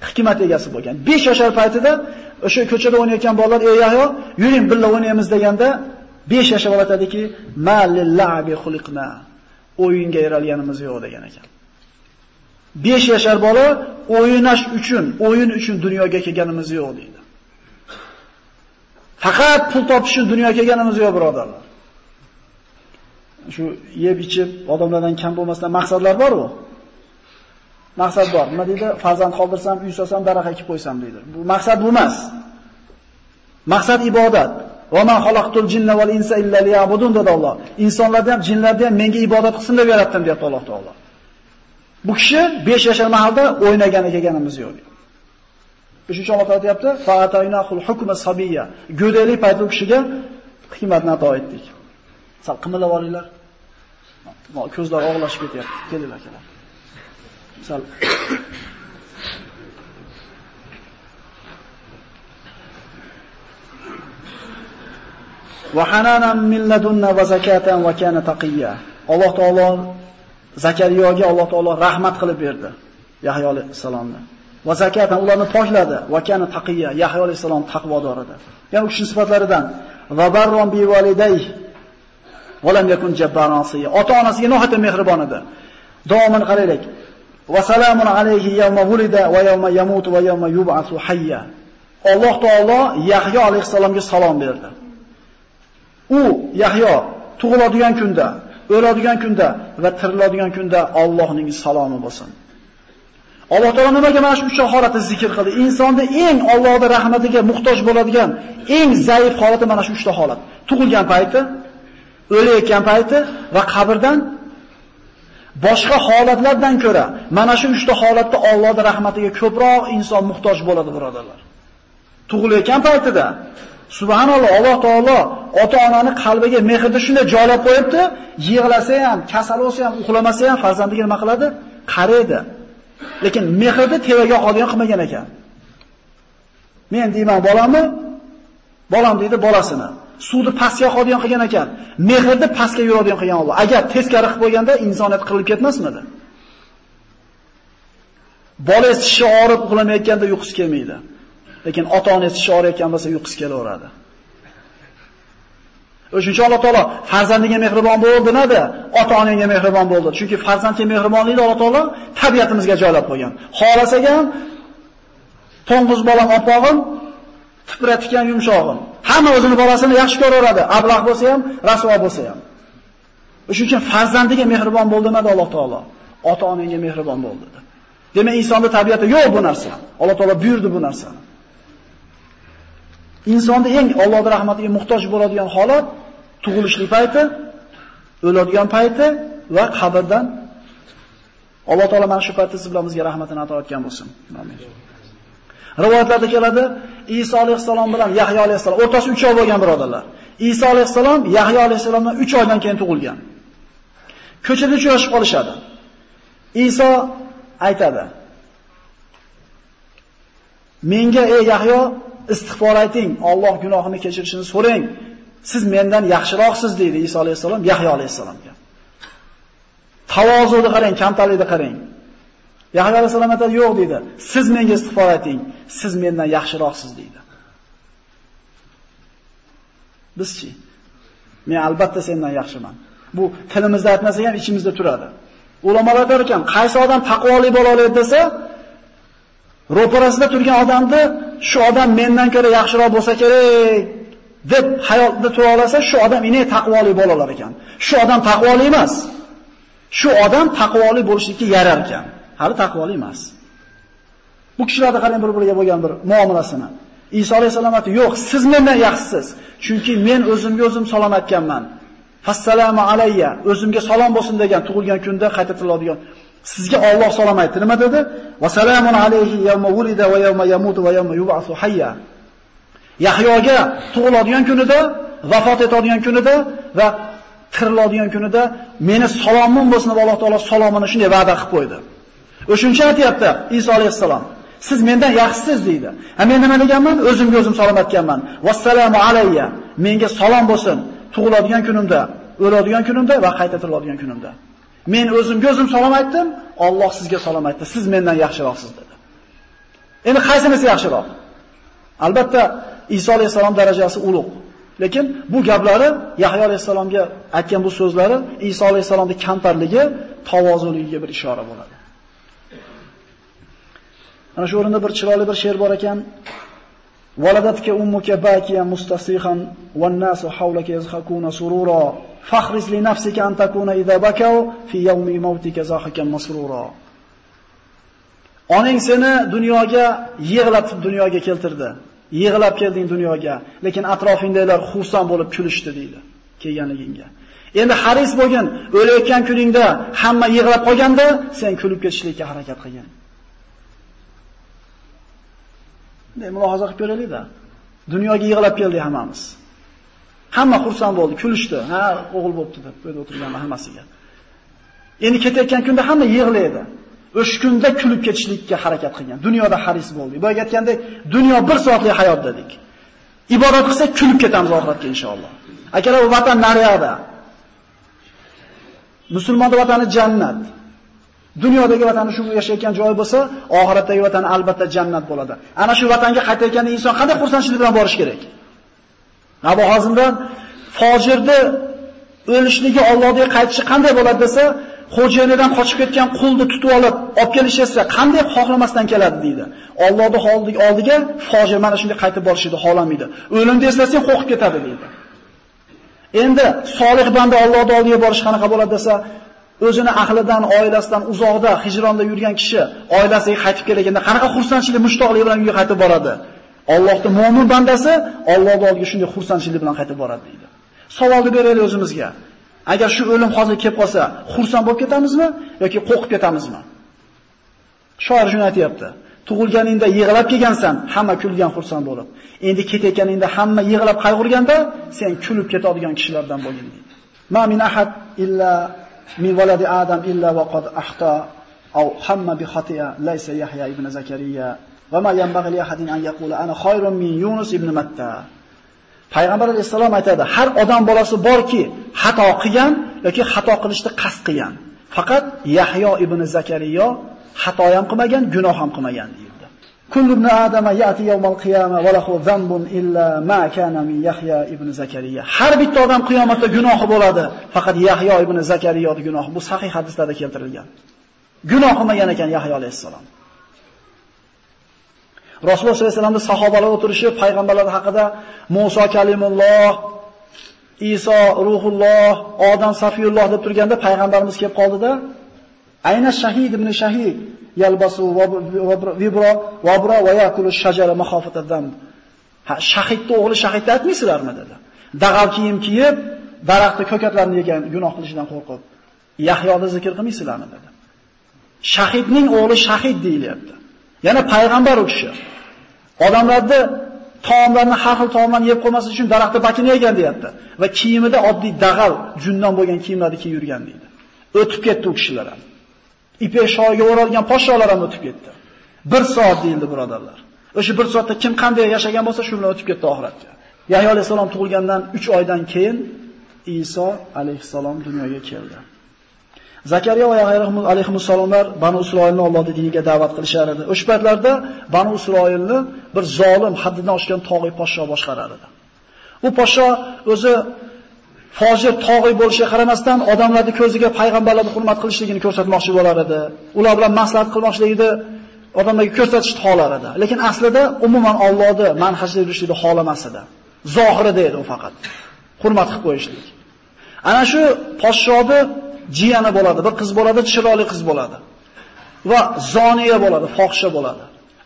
hikmat egasi bo'lgan. 5 yoshar paytida o'sha ko'chada o'ynayotgan bolalar "Ey Yahyo, yuring birga o'ynaymiz" deganda 5 yoshar bola aytadiki, "Ma lillahi xuliqna." O'yinga yaralganimiz yo'q degan ekan. 5 yashar bola o'ynash uchun, o'yin uchun dunyoga kelganimiz yo'q deydi. Faqat pul topish uchun dunyoga kelganimiz yo'q, birodarlar. Shu yeb ichib odamlardan kam bo'lmasdan maqsadlar bor-ku. Maqsad bor. Nima deydi? Farzand qoldirsam, uy solsam, daraxt ekib qo'ysam deydi. Bu maqsad bu emas. Maqsad ibodat. Va ma xalaqtul jinna val insa illa liya'budun dedi Alloh. Insonlarni ham, jinlarni ham menga ibodat qilsin deb yaratdim deyapti Alloh taolo. Bu kishi 5 yashar mahalda o'ynagan kelganimiz yo'q. Uchinchi Alloh taolo aytayapti: "Fa'ataynahul hukma sabiyya." Go'daylik payti kishiga hikmatni ato etdik. Sal qimillab olinglar. Ko'zlar og'lashib ketyapti. Kelinglar, akalar. Sal va hananan min ladunna va zakatan va kana taqiyya. Alloh taolo Zakariyoga Alloh taolo rahmat qilib berdi. Yahyo alayhisalomni. Va zakatan ularni pokladi. Va kana taqiyya. Yahyo alayhisalom taqvodor edi. Ya'ni o'sha sifatlaridan va barron bi validayhi va lam yakun jabbaran asiya. Ota-onasiga nohata mehribon edi. Davomini qaraylik. Va salamun alayhi yawma wulida va yawma yamutu va yawma yub'asu hayya. Alloh taolo Yahyo alayhisalomga salom berdi. U Yahyo tug'iladigan kunda, o'ladigan kunda va tiriladigan kunda Allohning salomi bo'lsin. Alloh taolo nimaga mana shu uch holatni zikr qildi? Insonda eng Allohning rahmatiga muhtoj bo'ladigan eng zaif holati mana shu uchta holat. Tug'ilgan payti, o'layotgan payti va qabrdan boshqa holatlardan ko'ra mana shu uchta holatda Allohning rahmatiga ko'proq inson muhtoj bo'ladi, birodarlar. Tug'ilayotgan paytida Subhanalloh, Alloh taolo ota-onani qalbiga mehrni shunday joylab qo'yibdi, yig'lasa ham, kasal bo'lsa ham, uxlamasa ham farzandiga nima qiladi? Qaraydi. Lekin mehrni tevaga qolgan qilmagan ekan. Men deyman bolamni, bolam deydi bolasini. Suvni pastga qo'yadigan qilgan ekan. Mehrni pastga yuradigan qilgan Alloh. Agar teskari qilib bo'lganda insoniyat qirilib ketmasmidi? Bola tishi og'rib uxlamayotganda uyqusi kelmaydi. Lekin ota-onasi tishi ekan bo'lsa uyqusi kelaveradi. O'shuncha Alloh taolo farzandiga mehribon bo'ldi nima ota-onaga mehribon bo'ldi. Chunki farzandga mehribonlikni Alloh taolo tabiatimizga joylab qo'ygan. Xohlasak ham to'ng'iz bolam opog'im, tipratgan yumshog'im. Hamma o'zini bolasini yaxshi ko'raveradi. Ablah bo'lsa ham, rasvo bo'lsa ham. Shuning uchun farzandiga mehribon bo'ldi dedi Alloh taolo. Ota-onaga mehribon bo'ldi dedi. Demak, insonning tabiati yo'q bu narsa. Alloh taolo buyurdi bu narsani. Insonda eng Alloh rahmatiga muhtoj bo'ladigan holat tug'ilishlik payti, o'ladigan payti va qabrdan Alloh taolo mana shu paytda siz bilan bizga rahmatini ato etgan bo'lsin. Amin. Rivoyatlarda keladi, Iso alayhissalom bilan Yahyo alayhisalom o'rtasi 3 oy bo'lgan birodarlar. Iso alayhissalom Yahyo alayhisalomdan 3 oydan keyin tug'ilgan. Ko'chada uchrashib qolishadi. Iso aytadi: "Menga ey Yahyo istig'for ayting, Alloh gunohini kechirishini so'rang. Siz mendan yaxshiroqsiz" deydi Iso alayhisalom Yahyo alayhisalomga. Tavozuni qarang, kamtalikni qarang. Yahyo alayhisalom aytadi, "Yo'q" dedi. "Siz menga istig'for ayting, siz mendan yaxshiroqsiz" deydi. Bizchi? Men albatta sendan yaxshiman. Bu tilimizda aytmasak ham ichimizda turadi. Ulamolar aytar ekan, qaysi odam taqvoli bo'la oladi desa, ro'parasida turgan odamni shu odam mendan ko'ra yaxshiroq bo'lsa kerak deb hayotda tura olsa, shu odam ine taqvoli bo'lar ekan. Shu odam taqvoli emas. Shu odam taqvoli bo'lishlikka yarar ekan. hali taqvoli emas. Bu kishilarda qarang bir-biriga bo'lgan bir muomalasini. Iso alayhisalom aytdi, "Yo'q, siz mendan yaxshisiz, chunki men o'zimga o'zim salom aytganman. Fassalamu alayya, o'zimga salom bo'lsin degan tug'ilgan kunda qayta tiladigan Sizga Alloh salom aytdi. Nima dedi? Va salamun alayhi yawma wulida va yawma yamutu va yawma yub'athu hayya. Yahyoga tug'iladigan kunida, vafot etadigan kunida va tiriladigan kunida meni salomim bo'lsin deb Alloh taolo salomini shunday va'da qilib qo'ydi. O'shuncha aytayapti Iso alayhissalom. Siz mendan yaxshisiz deydi. Ha men nima deganman? O'zimga o'zim salom aytganman. Vassalamu alayya. Menga salom bo'lsin tug'iladigan kunimda, o'ladigan kunimda va qayta tiriladigan kunimda. Men o'zimga o'zim salom aytdim, Alloh sizga salom aytdi. Siz mendan yaxshiroqsiz dedi. Endi qaysinisi yaxshiroq? Albatta Iso alayhisalom darajasi ulug'. Lekin bu gaplari Yahyo alayhisalomga aytgan bu so'zlari Iso alayhisalomning kamtarligi, tavozunligiga bir ishora bo'ladi. Ana shu o'rinda bir chiroyli bir she'r bor ekan. Waladatka ummuka bakiyan mustasihan wan nasu hawlaka yazhakuna surura fakhriz li nafsika an takuna idha bakaw fi yawmi mawtika zahakan masrura. Onang seni dunyoga yig'latib dunyoga keltirdi. Yig'lab kelding dunyoga, lekin atrofingdagilar xursand bo'lib kulishdi deydi kelganligingga. Endi haris bo'lgin, o'layotgan kuningda hamma yig'lab qolganda sen kulib ketishlikka harakat qilgin. Bunday mulohaza qilib ko'raylik-da. Dunyoga yig'lab keldik hammamiz. Hamma xursand bo'ldi, kulishdi. Ha, o'g'il bo'pti deb bu yerda o'tirganlar hammasiga. Endi ketayotgan kunda hamma yig'laydi. O'sha kunda kulib ketishlikka harakat qilgan. Dunyoda haris bo'ldik. Boya aytgandek, dunyo bir soatlik hayot dedik. Ibodat qilsak kulib ketamiz oxiratga inshaalloh. Akalar, bu vatan nariyada. Musulmonning vatani jannat. Dunyodagi vatani shu yashayotgan joy bo'lsa, oxiratdagi vatani albatta jannat bo'ladi. Ana shu vatanga qaytayotganda inson qanday xursandchilik bilan borish kerak? Abu Hozimdan fojirni o'lishligi Allohga qaytishi qanday bo'ladi desa, xo'jayinidan qochib ketgan qulni tutib olib, olib kelishsa qanday xohlamasdan keladi deydi. Allohning oldiga fojir mana shunday qaytib borishni xohlamaydi. O'limni eslasang qo'rqib ketadi deydi. Endi solih banda Allohning oldiga borish qanaqa bo'ladi desa, o'zini ahlidan, oilasidan uzoqda, hijronda yurgan kishi oilasiga qaytib kelganda qanaqa xursandchilik, mushtoqlik bilan uyga qaytib boradi? Allohning mu'min bandasi Allohning oldiga shunday xursandchilik bilan qaytib boradi deydi. Savolni beraylik o'zimizga. Agar shu o'lim hozir kelib qolsa, xursand bo'lib ketamizmi yoki qo'rqib ketamizmi? Shoir shuni aytayapti. Tug'ilganingda yig'lab kelgansan, hamma kulgan xursand bo'lib. Endi ketayotganingda hamma yig'lab qayg'urganda, sen kulib ketadigan kishilardan bo'lding deydi. Ma min ahad illa min valadi Adam illa waqad ahta aw hamma bi khati'a laysa Yahya ibn Zakariya va ma yanbaghi li ahadin an yaqula ana khayrun min Yunus ibn Matta. Payg'ambar alayhisalom aytadi, har odam bolasi borki, xato qilgan yoki xato qilishni qasd qilgan. Faqat Yahyo ibn Zakariya xato ham qilmagan, gunoh ham qilmagan. Kullu ibn adama yati yawmal qiyama wa lahu dhanbun illa ma kana min Yahya ibn Zakariya. Har bitta odam qiyomatda gunohi bo'ladi, faqat Yahyo ibn Zakariyaning gunohi. Bu sahih hadislarda keltirilgan. Gunoh qilmagan ekan Yahyo alayhisalom. Rasululloh sollallohu alayhi vasallamning sahobalar o'tirishi payg'ambarlar haqida Musa kalimulloh, Iso ruhulloh, Odam safiyulloh deb turganda payg'ambarimiz kelib qoldida, ayna shahid ibn shahid yalbasu vibro vabro va yakulu shajara mahofatadan. Ha, shahidning o'g'li shahidni aytmaysizlarmi dedi. Dag'al kiyim kiyib, daraxtni ko'katlarini yegan gunoh qilishidan qo'rqib, Yahyoni zikr qilmaysizlarmi dedi. Shahidning o'g'li shahid deyilyapti. Yana payg'ambar u kishi. Odamlarni taomlarni har xil taomlarni yeb qo'ymaslik uchun daraxtni bakini yegan deyapti va kiyimida oddiy dag'al jundan bo'lgan kiyimlarni kiyib yurgan deydi. O'tib ketdi u kishilar ham. Ipek shoyiga o'ralgan podsholar ham o'tib ketdi. Bir soat deyildi birodarlar. O'sha bir soatda kim qanday yashagan bo'lsa, shu bilan o'tib ketdi oxiratga. Yahyo alayhisalom tug'ilgandan 3 oydan keyin Iso alayhisalom dunyoga keldi. Zakariya va Yahyo alayhimussalomlar Banu Isroilni Alloh diniga da'vat qilishar edi. O'sha paytlarda Banu Isroilni bir zolim, haddidan oshgan tog'iy podsho boshqarar edi. U podsho o'zi fojir tog'iy bo'lishiga qaramasdan odamlarning ko'ziga payg'ambarlarni hurmat qilishligini ko'rsatmoqchi bo'lar edi. Ular bilan maslahat qilmoqchiligini odamlarga ko'rsatishni xohlar edi. Lekin aslida umuman Allohni manhajida yurishlikni xohlamas edi. Zohirida edi u faqat. Hurmat qilib qo'yishlik. Ana shu podshohni jiyani bo'ladi, bir qiz bo'ladi, chiroyli qiz bo'ladi. Va zoniya bo'ladi, fohisha bo'ladi.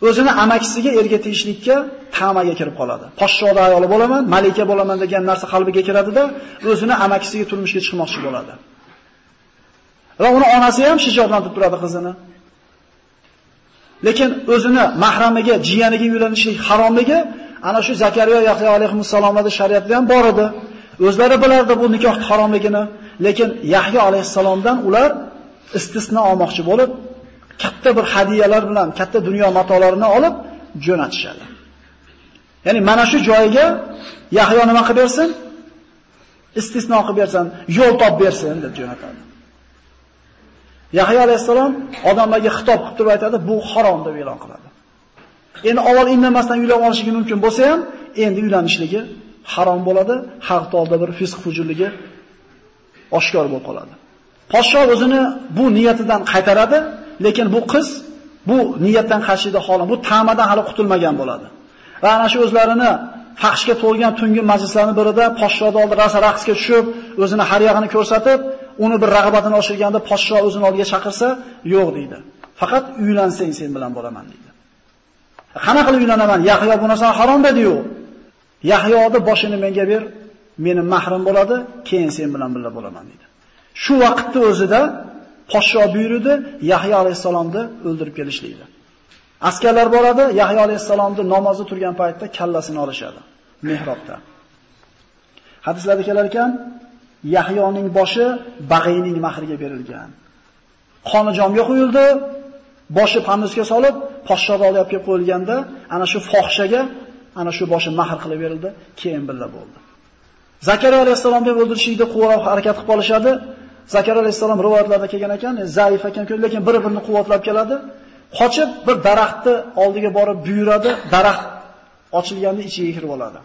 O'zini amakisiga erga tegishlikka tamaga kirib qoladi. Poshshoda ayoli bo'laman, malika bo'laman degan narsa qalbiga kiradida, o'zini amakisiga turmushga chiqmoqchi bo'ladi. Va uni onasi ham shijoatlantirib turadi qizini. Lekin o'zini mahramiga, jiyaniga uylanishlik haromligi ana shu Zakariya Yahyo alayhimussalomning shariatida ham bor edi. O'zlari bilardi bu nikoh haromligini. Lekin Yahyo alayhissalomdan ular istisno olmoqchi bo'lib, katta bir hadiyalar bilan, katta dunyo matolarini olib jo'natishadi. Ya'ni mana shu joyiga Yahyo nima qilib bersin? Istisno qilib bersin, yo'l top bersin deb jo'natadi. Yahyo alayhisalom odamlarga xitob qilib turib aytadi, bu harom deb e'lon qiladi. Endi avval indamasdan uylanib olishligi mumkin bo'lsa ham, endi uylanishligi harom bo'ladi, xalq oldida bir fisq fujurligi oshkor bo'lib qoladi. Podsho o'zini bu niyatidan qaytaradi, lekin bu qiz bu niyatdan qashida xolam, bu ta'madan hali qutulmagan bo'ladi. Va ana shu o'zlarini faxshga to'lgan tungi majlislarni birida podshoning oldi rasa raqsga tushib, o'zini har yog'ini ko'rsatib, uni bir rag'batini oshirganda podsho o'zini oldiga chaqirsa, yo'q deydi. Faqat uylansang sen bilan bo'laman deydi. Qanaqa qilib uylanaman? Yahyo bu narsa harom dedi-yu. Yahyoni boshini menga ber, meni mahrim bo'ladi, keyin sen bilan birga bo'laman dedi. Shu vaqtda o'zida Poshsho buyurdi, Yahyo alayhisalomni o'ldirib kelishlikdi. Askarlar boradi, Yahyo alayhisalomni namozda turgan paytda kallasini olishadi mehrobda. Hadislarda kelar ekan, Yahyoning boshi Bag'iyning mahriga berilgan. Qoni jomga qo'yildi, boshi pandusga solib, poshsho olib kelib qo'yilganda, ana shu fohshaga ana shu boshi mahr qilib berildi, keyin billa bo'ldi. Zakariya alayhisalomni o'ldirishlikda quvvat harakat qilib qolishadi. Zakar alayhisalom rivoyatlarda kelgan ekan, e, zaif ekan, lekin bir-birini quvvatlab keladi. Qochib bir daraxtni oldiga borib buyuradi, daraxt ochilganda ichiga kirib oladi.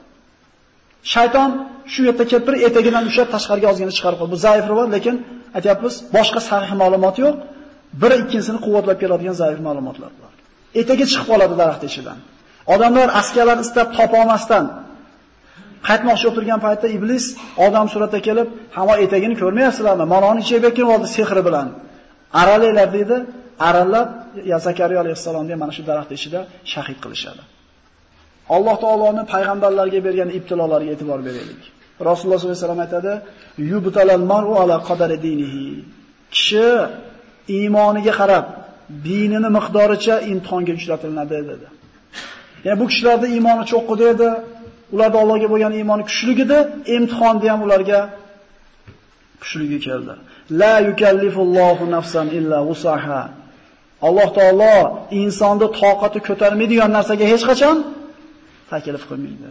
Shayton shu yerda kelib bir etagidan ushlab tashqariga ozgina chiqarib qo'ydi. Bu zaif rivoyat, lekin aytyapmiz, boshqa sahih ma'lumot yo'q. Biri ikkinchisini quvvatlab keladigan zaif ma'lumotlar bor. Etagi chiqib qoladi daraxt ichidan. Odamlar askarlar istab topa olmasdan Qaytmoqchi o'tirgan paytda iblis odam suratda kelib, "Hamo etagini ko'rmayapsizlarmi? Manoni ichiga bekinib oldi sehri bilan." Aralanglar dedi. Aralab Zakariya alayhissalomni mana shu daraxt ichida shahid qilishadi. Alloh taoloning payg'ambarlarga bergan ibtilolarga e'tibor beraylik. Rasululloh sollallohu alayhi vasallam aytadi: "Yubtalal mar'u ala qadari dinihi." Kishi iymoniga qarab, dinini miqdoricha imtihonga uchratiladi dedi. Ya'ni bu kishilarda iymoni cho'qqi edi, ularda Allohga bo'lgan iymoni kuchli edi, imtihonni ham ularga kuchligi keldi. La yukallifullohu nafsan illa wusaha. Alloh taolo insonni toqati ko'tarmaydigan narsaga hech qachon taklif qilmaydi.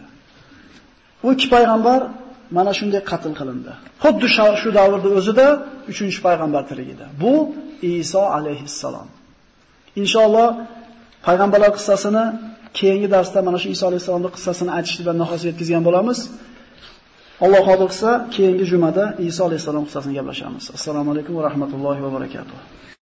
U ikki payg'ambar mana shunday qatl qilindi. Xuddi shu davrda o'zida 3-chi payg'ambar tirigida. Bu Iso alayhissalom. Inshaalloh payg'ambarlar qissasini keyingi darsda mana shu Iso alayhissalomning qissasini aytishni va nihoyasiga yetkazgan bo'lamiz. Alloh xohlasa keyingi jumada Iso alayhissalom qissasini gaplashamiz. Assalomu alaykum va rahmatullohi va barakatuh.